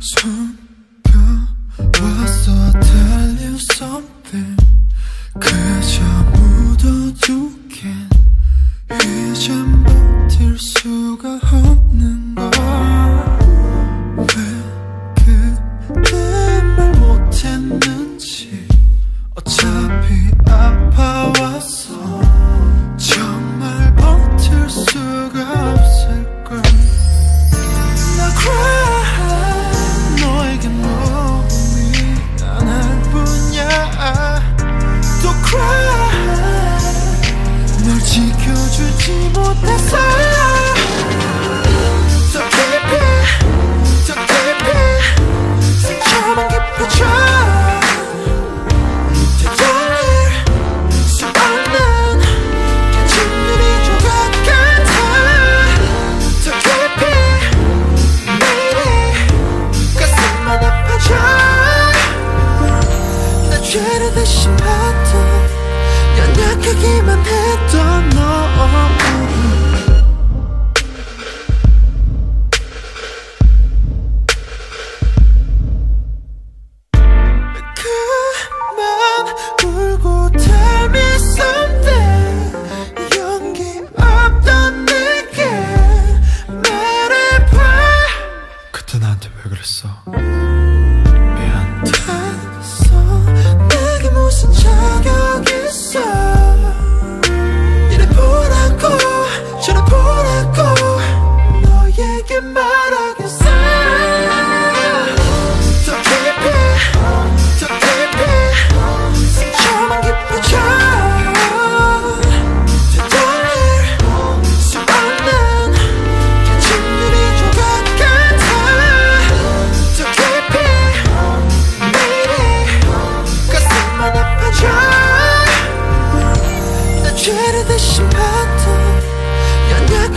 숨겨왔어. Tell 그저 묻어두긴 이젠 버틸 수가 없는 널 지켜주지 못해서. 더 깊이 더 깊이 상처만 깊어져 수 없는 진들이 조각 같아 더 깊이 매일이 가슴만 아파져 나 죄를 대신 받던 연약하기만 했던 너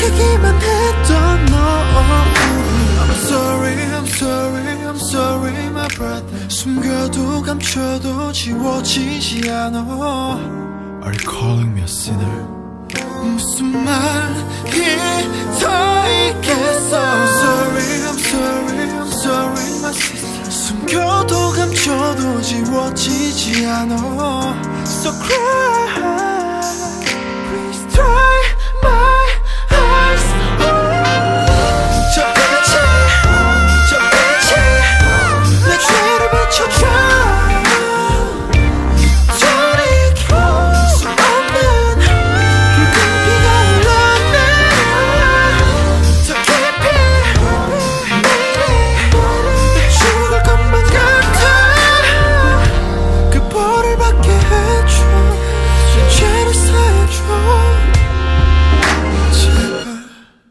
연약하기만 했던 너 I'm sorry I'm sorry I'm sorry my brother 숨겨도 감춰도 지워지지 않아 Are you calling me a sinner? 무슨 말이 더 있겠어 I'm sorry I'm sorry I'm sorry my sister 숨겨도 감춰도 지워지지 않아 So cry